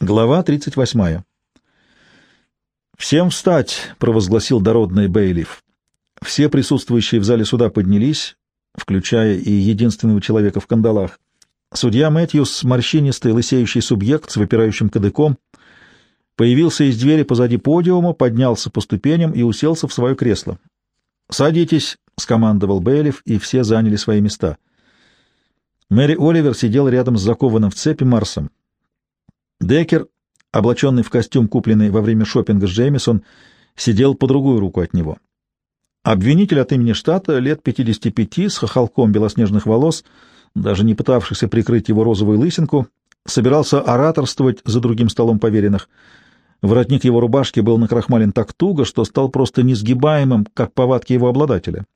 Глава 38. «Всем встать!» — провозгласил дородный Бейлиф. Все присутствующие в зале суда поднялись, включая и единственного человека в кандалах. Судья Мэтьюс, морщинистый лысеющий субъект с выпирающим кадыком, появился из двери позади подиума, поднялся по ступеням и уселся в свое кресло. «Садитесь!» — скомандовал Бейлиф, и все заняли свои места. Мэри Оливер сидел рядом с закованным в цепи Марсом. Декер, облаченный в костюм, купленный во время шопинга с Джеймисон, сидел по другую руку от него. Обвинитель от имени штата, лет 55, с хохолком белоснежных волос, даже не пытавшийся прикрыть его розовую лысинку, собирался ораторствовать за другим столом поверенных. Воротник его рубашки был накрахмален так туго, что стал просто несгибаемым, как повадки его обладателя.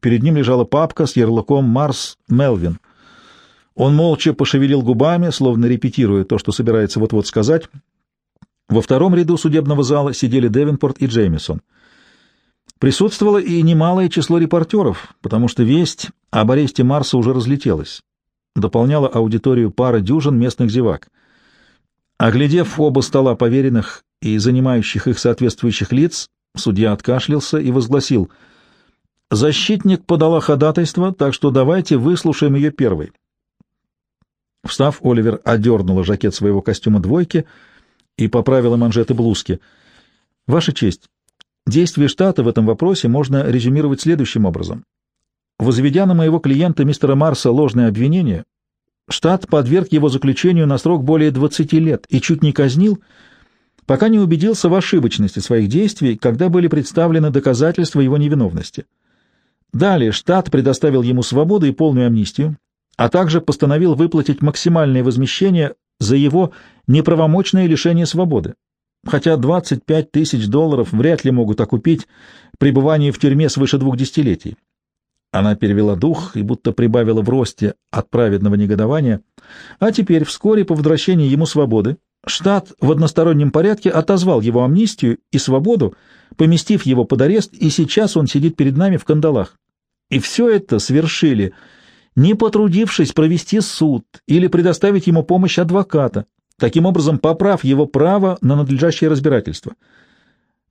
Перед ним лежала папка с ярлыком «Марс Мелвин». Он молча пошевелил губами, словно репетируя то, что собирается вот-вот сказать. Во втором ряду судебного зала сидели Девинпорт и Джеймисон. Присутствовало и немалое число репортеров, потому что весть об аресте Марса уже разлетелась. Дополняла аудиторию пара дюжин местных зевак. Оглядев оба стола поверенных и занимающих их соответствующих лиц, судья откашлялся и возгласил «Защитник подала ходатайство, так что давайте выслушаем ее первой». Встав, Оливер одернула жакет своего костюма двойки и поправила манжеты блузки. «Ваша честь, действия штата в этом вопросе можно резюмировать следующим образом. Возведя на моего клиента мистера Марса ложное обвинение, штат подверг его заключению на срок более 20 лет и чуть не казнил, пока не убедился в ошибочности своих действий, когда были представлены доказательства его невиновности. Далее штат предоставил ему свободу и полную амнистию, а также постановил выплатить максимальное возмещение за его неправомочное лишение свободы, хотя 25 тысяч долларов вряд ли могут окупить пребывание в тюрьме свыше двух десятилетий. Она перевела дух и будто прибавила в росте от праведного негодования, а теперь, вскоре по возвращении ему свободы, штат в одностороннем порядке отозвал его амнистию и свободу, поместив его под арест, и сейчас он сидит перед нами в кандалах. И все это свершили — не потрудившись провести суд или предоставить ему помощь адвоката, таким образом поправ его право на надлежащее разбирательство.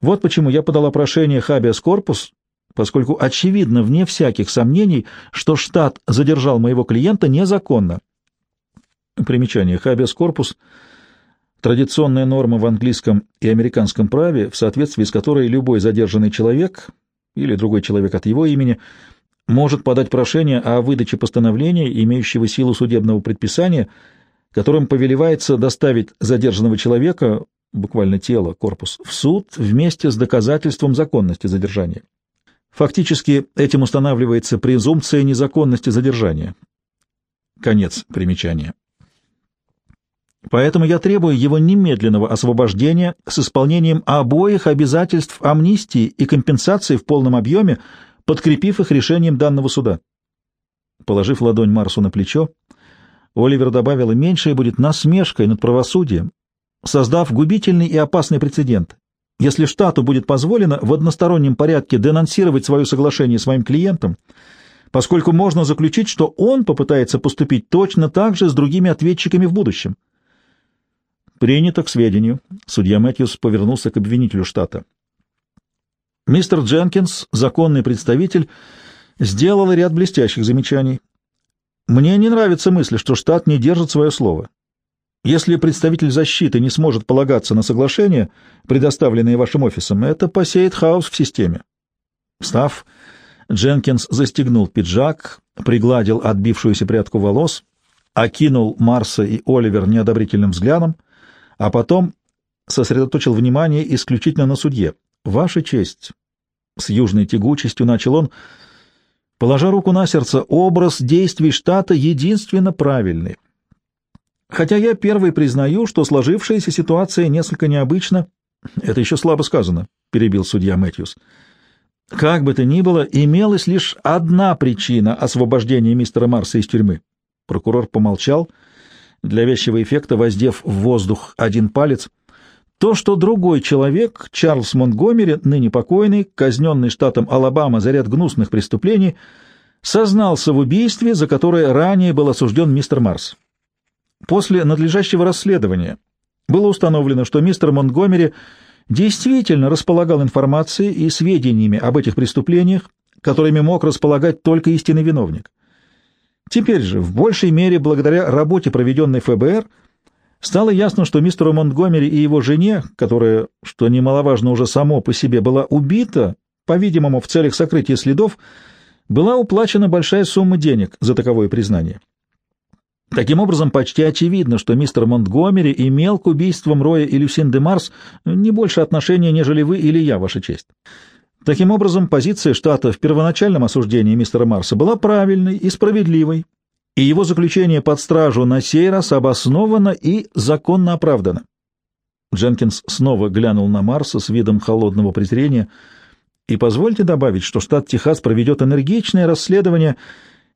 Вот почему я подала прошение «Хабиас корпус», поскольку очевидно, вне всяких сомнений, что штат задержал моего клиента незаконно. Примечание «Хабиас корпус» — традиционная норма в английском и американском праве, в соответствии с которой любой задержанный человек или другой человек от его имени — может подать прошение о выдаче постановления, имеющего силу судебного предписания, которым повелевается доставить задержанного человека, буквально тело, корпус, в суд вместе с доказательством законности задержания. Фактически этим устанавливается презумпция незаконности задержания. Конец примечания. Поэтому я требую его немедленного освобождения с исполнением обоих обязательств амнистии и компенсации в полном объеме, подкрепив их решением данного суда. Положив ладонь Марсу на плечо, Оливер добавила, меньшее будет насмешкой над правосудием, создав губительный и опасный прецедент. Если штату будет позволено в одностороннем порядке денонсировать свое соглашение с своим клиентом, поскольку можно заключить, что он попытается поступить точно так же с другими ответчиками в будущем. Принято к сведению. Судья Мэтьюс повернулся к обвинителю штата. Мистер Дженкинс, законный представитель, сделал ряд блестящих замечаний. Мне не нравится мысль, что штат не держит свое слово. Если представитель защиты не сможет полагаться на соглашение, предоставленное вашим офисом, это посеет хаос в системе. Встав, Дженкинс застегнул пиджак, пригладил отбившуюся прядку волос, окинул Марса и Оливер неодобрительным взглядом, а потом сосредоточил внимание исключительно на судье. «Ваша честь, с южной тягучестью начал он, положа руку на сердце, образ действий штата единственно правильный. Хотя я первый признаю, что сложившаяся ситуация несколько необычна. Это еще слабо сказано, — перебил судья Мэтьюс. Как бы то ни было, имелась лишь одна причина освобождения мистера Марса из тюрьмы. Прокурор помолчал, для вещего эффекта воздев в воздух один палец — то, что другой человек, Чарльз Монтгомери, ныне покойный, казненный штатом Алабама за ряд гнусных преступлений, сознался в убийстве, за которое ранее был осужден мистер Марс. После надлежащего расследования было установлено, что мистер Монтгомери действительно располагал информацией и сведениями об этих преступлениях, которыми мог располагать только истинный виновник. Теперь же, в большей мере, благодаря работе, проведенной ФБР, стало ясно, что мистеру Монтгомери и его жене, которая, что немаловажно уже само по себе, была убита, по-видимому, в целях сокрытия следов, была уплачена большая сумма денег за таковое признание. Таким образом, почти очевидно, что мистер Монтгомери имел к убийствам Роя и Люсин де Марс не больше отношения, нежели вы или я, Ваша честь. Таким образом, позиция штата в первоначальном осуждении мистера Марса была правильной и справедливой, и его заключение под стражу на сей раз обосновано и законно оправдано. Дженкинс снова глянул на Марса с видом холодного презрения — и позвольте добавить, что штат Техас проведет энергичное расследование,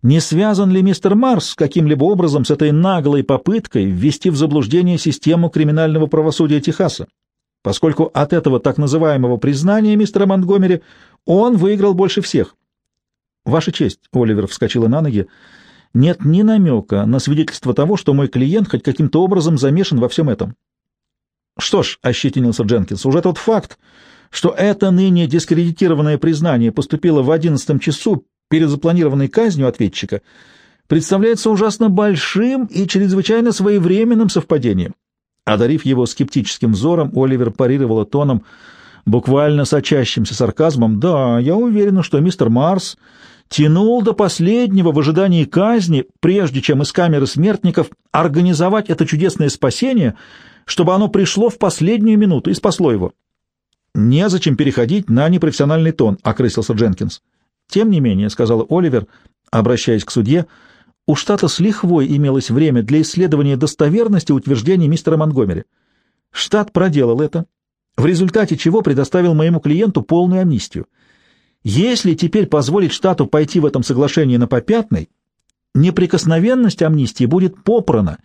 не связан ли мистер Марс каким-либо образом с этой наглой попыткой ввести в заблуждение систему криминального правосудия Техаса, поскольку от этого так называемого признания мистера Монтгомери он выиграл больше всех. «Ваша честь», — Оливер вскочила на ноги, — «нет ни намека на свидетельство того, что мой клиент хоть каким-то образом замешан во всем этом». «Что ж», — ощетинился Дженкинс, — «уже тот факт, что это ныне дискредитированное признание поступило в одиннадцатом часу перед запланированной казнью ответчика, представляется ужасно большим и чрезвычайно своевременным совпадением. Одарив его скептическим взором, Оливер парировала тоном, буквально сочащимся сарказмом, «Да, я уверена, что мистер Марс тянул до последнего в ожидании казни, прежде чем из камеры смертников организовать это чудесное спасение, чтобы оно пришло в последнюю минуту и спасло его. «Незачем переходить на непрофессиональный тон», — окрысился Дженкинс. «Тем не менее», — сказал Оливер, обращаясь к судье, — «у штата с лихвой имелось время для исследования достоверности утверждений мистера Монгомери. Штат проделал это, в результате чего предоставил моему клиенту полную амнистию. Если теперь позволить штату пойти в этом соглашении на попятный, неприкосновенность амнистии будет попрана,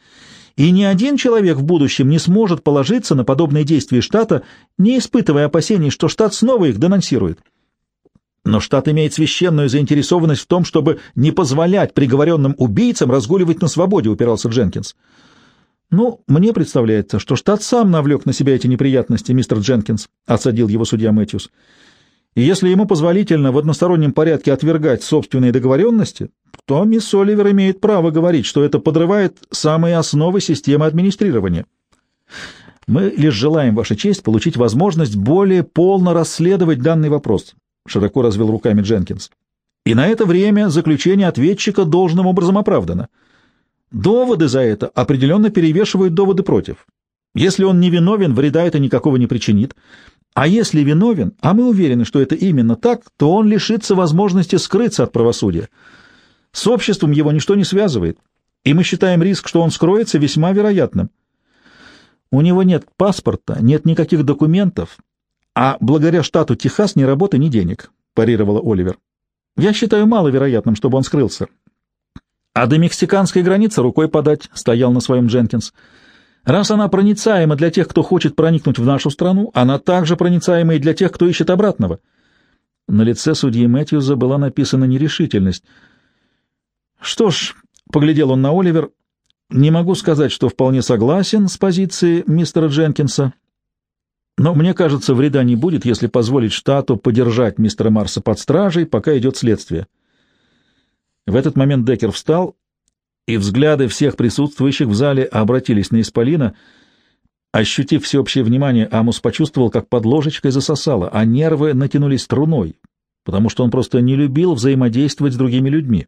и ни один человек в будущем не сможет положиться на подобные действия штата, не испытывая опасений, что штат снова их денонсирует. Но штат имеет священную заинтересованность в том, чтобы не позволять приговоренным убийцам разгуливать на свободе, упирался Дженкинс. «Ну, мне представляется, что штат сам навлек на себя эти неприятности, мистер Дженкинс», — осадил его судья Мэтьюс. «И если ему позволительно в одностороннем порядке отвергать собственные договоренности, то мисс Оливер имеет право говорить, что это подрывает самые основы системы администрирования. Мы лишь желаем, Ваша честь, получить возможность более полно расследовать данный вопрос, широко развел руками Дженкинс. И на это время заключение ответчика должным образом оправдано. Доводы за это определенно перевешивают доводы против. Если он не виновен, вреда это никакого не причинит. А если виновен, а мы уверены, что это именно так, то он лишится возможности скрыться от правосудия. С обществом его ничто не связывает, и мы считаем риск, что он скроется, весьма вероятным. У него нет паспорта, нет никаких документов, а благодаря штату Техас ни работы, ни денег, — парировала Оливер. Я считаю маловероятным, чтобы он скрылся. А до мексиканской границы рукой подать, — стоял на своем Дженкинс. Раз она проницаема для тех, кто хочет проникнуть в нашу страну, она также проницаема и для тех, кто ищет обратного. На лице судьи Мэтьюза была написана нерешительность — что ж, поглядел он на Оливер, не могу сказать, что вполне согласен с позицией мистера Дженкинса, но мне кажется, вреда не будет, если позволить штату подержать мистера Марса под стражей, пока идет следствие. В этот момент Деккер встал, и взгляды всех присутствующих в зале обратились на Исполина. Ощутив всеобщее внимание, Амус почувствовал, как под ложечкой засосало, а нервы натянулись струной, потому что он просто не любил взаимодействовать с другими людьми.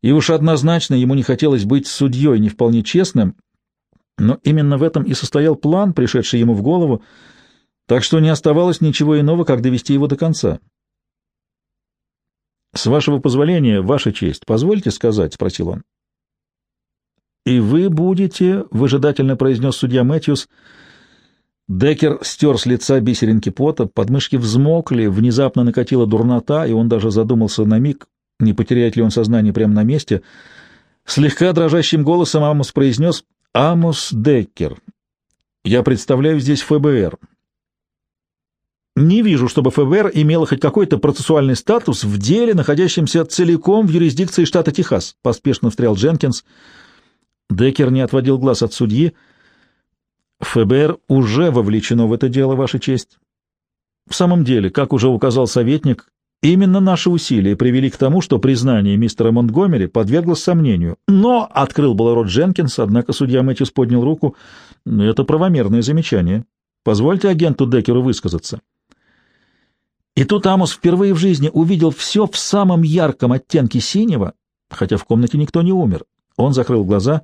И уж однозначно ему не хотелось быть судьей не вполне честным, но именно в этом и состоял план, пришедший ему в голову, так что не оставалось ничего иного, как довести его до конца. «С вашего позволения, ваша честь, позвольте сказать?» — спросил он. «И вы будете», — выжидательно произнес судья Мэтьюс. Деккер стер с лица бисеринки пота, подмышки взмокли, внезапно накатила дурнота, и он даже задумался на миг, не потеряет ли он сознание прямо на месте, слегка дрожащим голосом Амос произнес «Амос Деккер, я представляю здесь ФБР». Не вижу, чтобы ФБР имело хоть какой-то процессуальный статус в деле, находящемся целиком в юрисдикции штата Техас, поспешно встрял Дженкинс. Деккер не отводил глаз от судьи. ФБР уже вовлечено в это дело, Ваша честь. В самом деле, как уже указал советник, именно наши усилия привели к тому, что признание мистера Монтгомери подверглось сомнению. Но, — открыл был рот Дженкинс, однако судья Мэтьюс поднял руку, — это правомерное замечание. Позвольте агенту Деккеру высказаться. И тут Амос впервые в жизни увидел все в самом ярком оттенке синего, хотя в комнате никто не умер. Он закрыл глаза.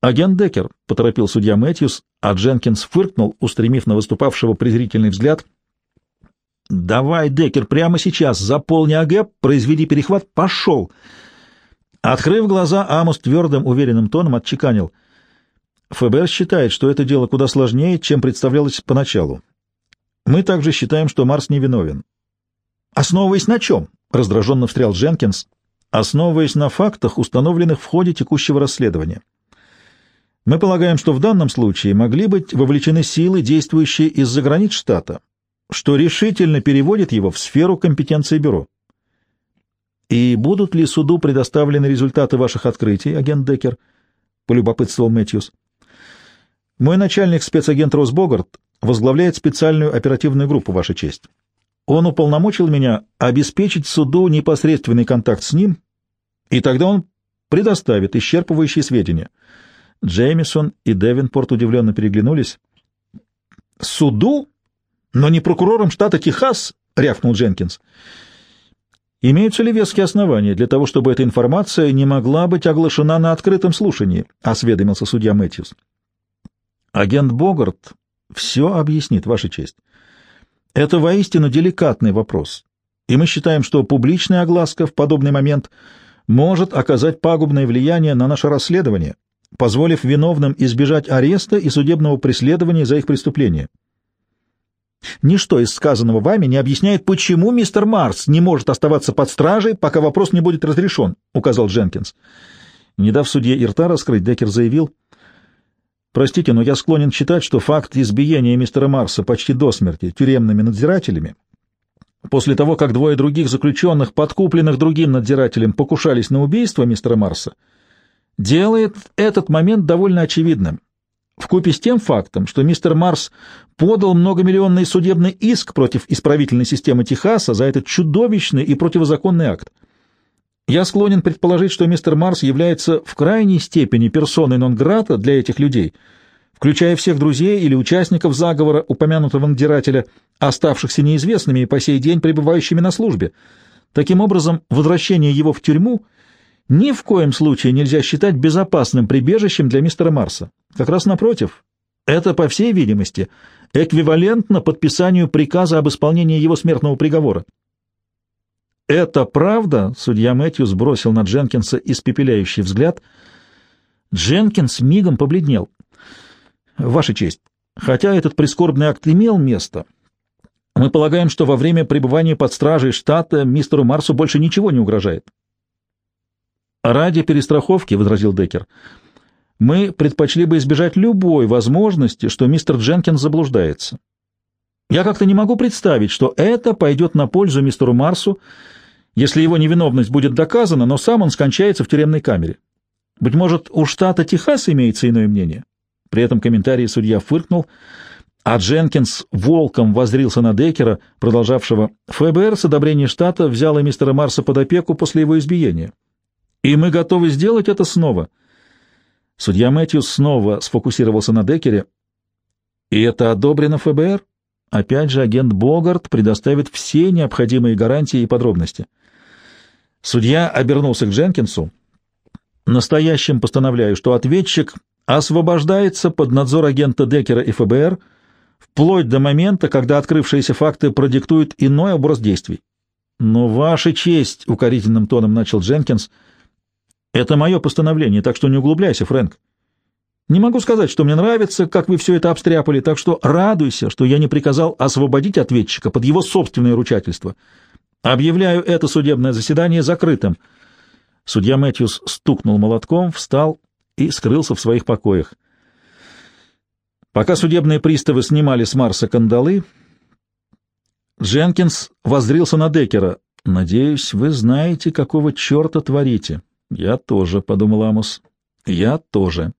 «Агент Деккер», — поторопил судья Мэтьюс, а Дженкинс фыркнул, устремив на выступавшего презрительный взгляд. «Давай, Деккер, прямо сейчас заполни АГЭП, произведи перехват, пошел!» Открыв глаза, Амос твердым, уверенным тоном отчеканил. «ФБР считает, что это дело куда сложнее, чем представлялось поначалу. Мы также считаем, что Марс невиновен». «Основываясь на чем?» — раздраженно встрял Дженкинс. «Основываясь на фактах, установленных в ходе текущего расследования». Мы полагаем, что в данном случае могли быть вовлечены силы, действующие из-за границ штата, что решительно переводит его в сферу компетенции бюро. «И будут ли суду предоставлены результаты ваших открытий, агент Деккер?» — полюбопытствовал Мэтьюс. «Мой начальник, спецагент Рос Богарт, возглавляет специальную оперативную группу, Ваша честь. Он уполномочил меня обеспечить суду непосредственный контакт с ним, и тогда он предоставит исчерпывающие сведения». Джеймисон и Девинпорт удивленно переглянулись. «Суду? Но не прокурором штата Техас?» — рявкнул Дженкинс. «Имеются ли веские основания для того, чтобы эта информация не могла быть оглашена на открытом слушании?» — осведомился судья Мэтьюс. «Агент Богарт все объяснит, Ваша честь. Это воистину деликатный вопрос, и мы считаем, что публичная огласка в подобный момент может оказать пагубное влияние на наше расследование» позволив виновным избежать ареста и судебного преследования за их преступления. Ничто из сказанного вами не объясняет, почему мистер Марс не может оставаться под стражей, пока вопрос не будет разрешен, — указал Дженкинс. Не дав судье и рта раскрыть, Деккер заявил, «Простите, но я склонен считать, что факт избиения мистера Марса почти до смерти тюремными надзирателями, после того, как двое других заключенных, подкупленных другим надзирателем, покушались на убийство мистера Марса, — делает этот момент довольно очевидным. Вкупе с тем фактом, что мистер Марс подал многомиллионный судебный иск против исправительной системы Техаса за этот чудовищный и противозаконный акт. Я склонен предположить, что мистер Марс является в крайней степени персоной нон-грата для этих людей, включая всех друзей или участников заговора упомянутого надзирателя, оставшихся неизвестными и по сей день пребывающими на службе. Таким образом, возвращение его в тюрьму — ни в коем случае нельзя считать безопасным прибежищем для мистера Марса. Как раз напротив, это, по всей видимости, эквивалентно подписанию приказа об исполнении его смертного приговора. «Это правда?» — судья Мэтью сбросил на Дженкинса испепеляющий взгляд. Дженкинс мигом побледнел. «Ваша честь, хотя этот прискорбный акт имел место, мы полагаем, что во время пребывания под стражей штата мистеру Марсу больше ничего не угрожает. «Ради перестраховки», — возразил Деккер, — «мы предпочли бы избежать любой возможности, что мистер Дженкинс заблуждается. Я как-то не могу представить, что это пойдет на пользу мистеру Марсу, если его невиновность будет доказана, но сам он скончается в тюремной камере. Быть может, у штата Техас имеется иное мнение?» При этом комментарии судья фыркнул, а Дженкинс волком возрился на Деккера, продолжавшего «ФБР с одобрения штата взяло мистера Марса под опеку после его избиения». И мы готовы сделать это снова. Судья Мэтьюс снова сфокусировался на Декере. И это одобрено ФБР? Опять же, агент Богарт предоставит все необходимые гарантии и подробности. Судья обернулся к Дженкинсу. Настоящим постановляю, что ответчик освобождается под надзор агента Деккера и ФБР вплоть до момента, когда открывшиеся факты продиктуют иной образ действий. «Но ваша честь», — укорительным тоном начал Дженкинс, — это мое постановление, так что не углубляйся, Фрэнк. Не могу сказать, что мне нравится, как вы все это обстряпали, так что радуйся, что я не приказал освободить ответчика под его собственное ручательство. Объявляю это судебное заседание закрытым. Судья Мэтьюс стукнул молотком, встал и скрылся в своих покоях. Пока судебные приставы снимали с Марса кандалы, Дженкинс воззрился на Деккера. «Надеюсь, вы знаете, какого черта творите». «Я тоже», — подумал Амос. «Я тоже».